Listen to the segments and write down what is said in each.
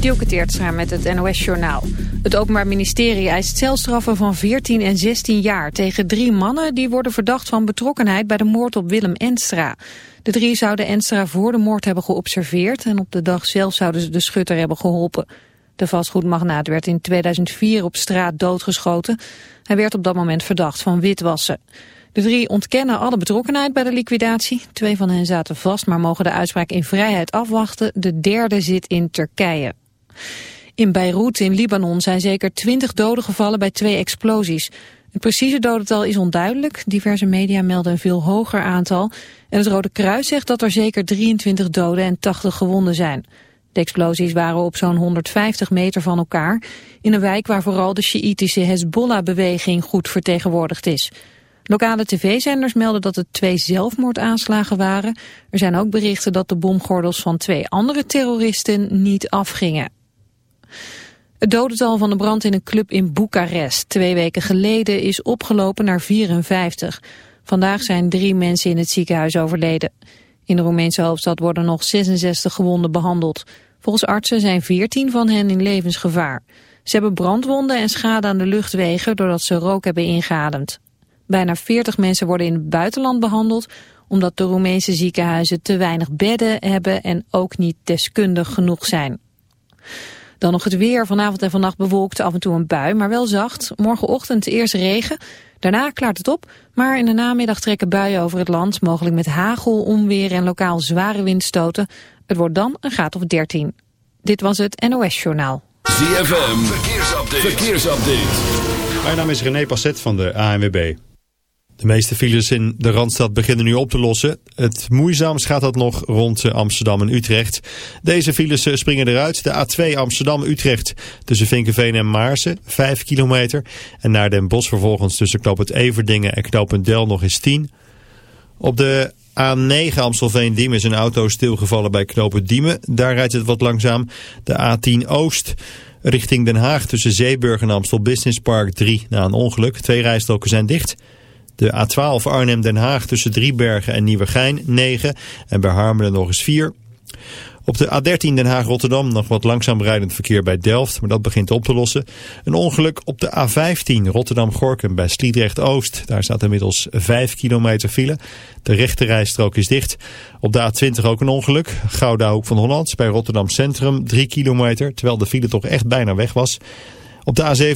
Dielke Teertstra met het NOS-journaal. Het Openbaar Ministerie eist celstraffen van 14 en 16 jaar... tegen drie mannen die worden verdacht van betrokkenheid... bij de moord op Willem Enstra. De drie zouden Enstra voor de moord hebben geobserveerd... en op de dag zelf zouden ze de schutter hebben geholpen. De vastgoedmagnaat werd in 2004 op straat doodgeschoten. Hij werd op dat moment verdacht van witwassen. De drie ontkennen alle betrokkenheid bij de liquidatie. Twee van hen zaten vast, maar mogen de uitspraak in vrijheid afwachten. De derde zit in Turkije. In Beirut in Libanon zijn zeker twintig doden gevallen bij twee explosies. Het precieze dodental is onduidelijk. Diverse media melden een veel hoger aantal. En het Rode Kruis zegt dat er zeker 23 doden en 80 gewonden zijn. De explosies waren op zo'n 150 meter van elkaar... in een wijk waar vooral de Sjiïtische Hezbollah-beweging goed vertegenwoordigd is. Lokale tv-zenders melden dat het twee zelfmoordaanslagen waren. Er zijn ook berichten dat de bomgordels van twee andere terroristen niet afgingen. Het dodental van de brand in een club in Boekarest twee weken geleden is opgelopen naar 54. Vandaag zijn drie mensen in het ziekenhuis overleden. In de Roemeense hoofdstad worden nog 66 gewonden behandeld. Volgens artsen zijn 14 van hen in levensgevaar. Ze hebben brandwonden en schade aan de luchtwegen doordat ze rook hebben ingeademd. Bijna 40 mensen worden in het buitenland behandeld omdat de Roemeense ziekenhuizen te weinig bedden hebben en ook niet deskundig genoeg zijn. Dan nog het weer. Vanavond en vannacht bewolkt af en toe een bui, maar wel zacht. Morgenochtend eerst regen. Daarna klaart het op, maar in de namiddag trekken buien over het land. Mogelijk met hagel, onweer en lokaal zware windstoten. Het wordt dan een graad of 13. Dit was het NOS Journaal. ZFM, verkeersupdate. verkeersupdate. Mijn naam is René Passet van de ANWB. De meeste files in de Randstad beginnen nu op te lossen. Het moeizaamst gaat dat nog rond Amsterdam en Utrecht. Deze files eh, springen eruit. De A2 Amsterdam-Utrecht tussen Vinkenveen en Maarsen, 5 kilometer. En naar Den Bosch vervolgens tussen knooppunt Everdingen en knooppunt Del nog eens 10. Op de A9 Amstelveen-Diemen is een auto stilgevallen bij knooppunt Diemen. Daar rijdt het wat langzaam. De A10 Oost richting Den Haag tussen Zeeburg en Amstel Business Park 3 na een ongeluk. Twee rijstroken zijn dicht. De A12 Arnhem-Den Haag tussen Driebergen en Nieuwegein 9 en bij Harmelen nog eens 4. Op de A13 Den Haag-Rotterdam nog wat langzaam rijdend verkeer bij Delft, maar dat begint op te lossen. Een ongeluk op de A15 Rotterdam-Gorkum bij Sliedrecht-Oost. Daar staat inmiddels 5 kilometer file. De rechte rijstrook is dicht. Op de A20 ook een ongeluk. Gouda Hoek van Holland bij Rotterdam Centrum 3 kilometer, terwijl de file toch echt bijna weg was. Op de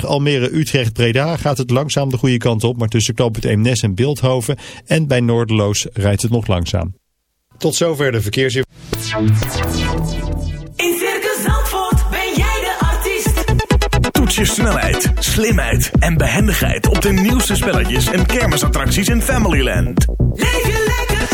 A27 Almere-Utrecht-Breda gaat het langzaam de goede kant op, maar tussen knooppunt Eemnes en Beeldhoven en bij Noorderloos rijdt het nog langzaam. Tot zover de verkeersinformatie. In Circus Zandvoort ben jij de artiest. Toets je snelheid, slimheid en behendigheid op de nieuwste spelletjes en kermisattracties in Familyland. Leef je lekker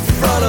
Right front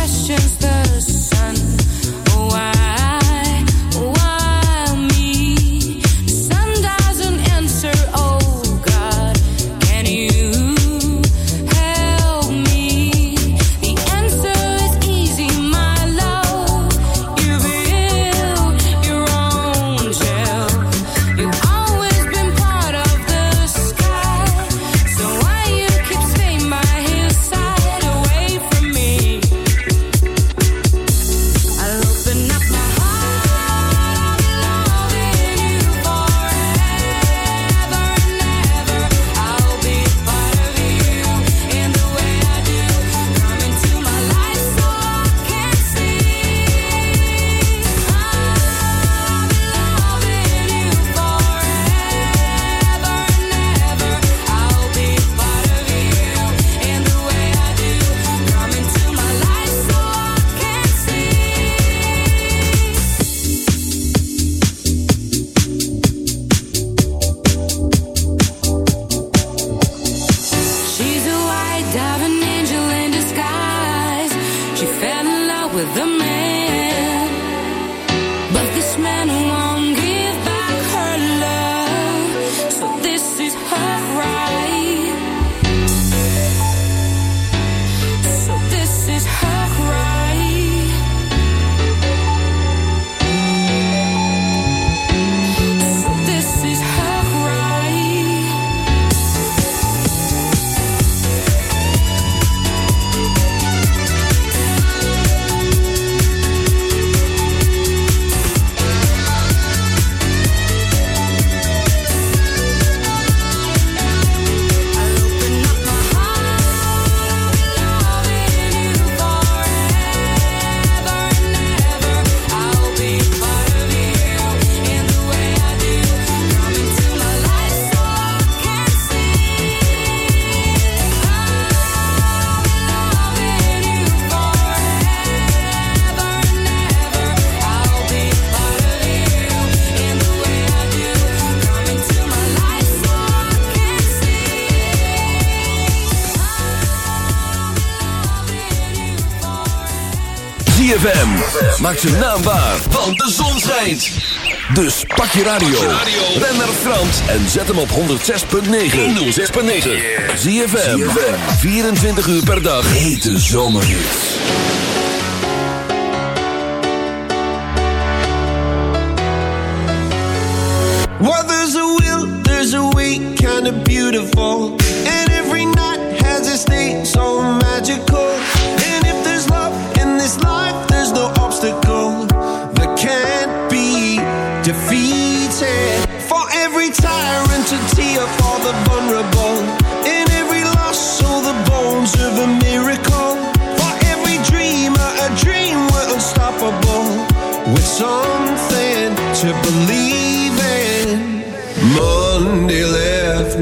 questions the sun. ZFM. Maak zijn naam waar, want de zon schijnt. Dus pak je radio. Ben naar Frans en zet hem op 106.9. 106.9. ZFM. 24 uur per dag. Hete zomerhits. Well, there's a will, there's a way, kinda beautiful.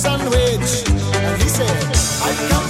Sandwich. And he said, I come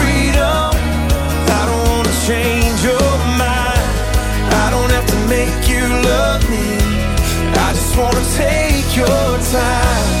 your time.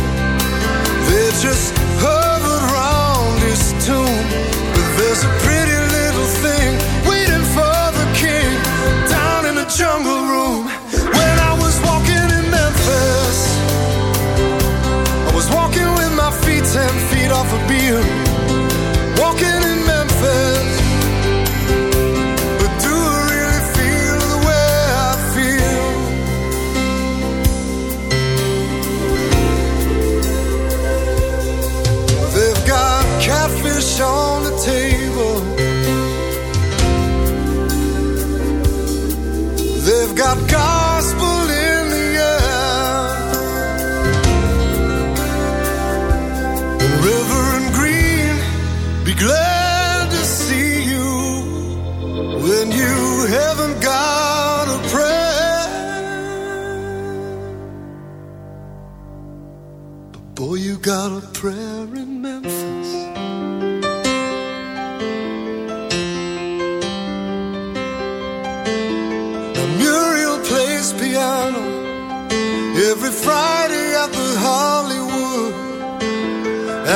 ten feet off a Beale. Be glad to see you when you haven't got a prayer. But boy, you got a prayer in Memphis. Muriel plays piano every Friday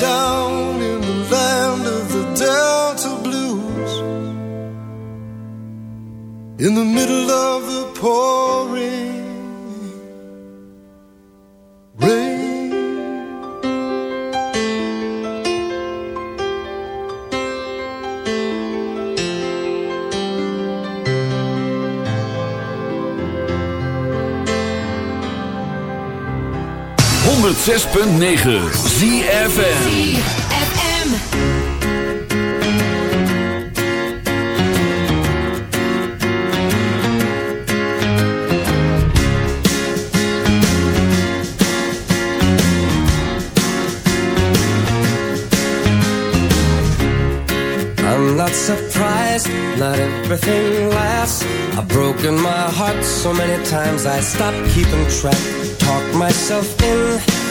Touchdown in the land of the Delta Blues. In the middle of the pouring 106.9 ZFM. I'm not surprised, not everything lasts. I've broken my heart so many times I stopped keeping track. Talk myself in,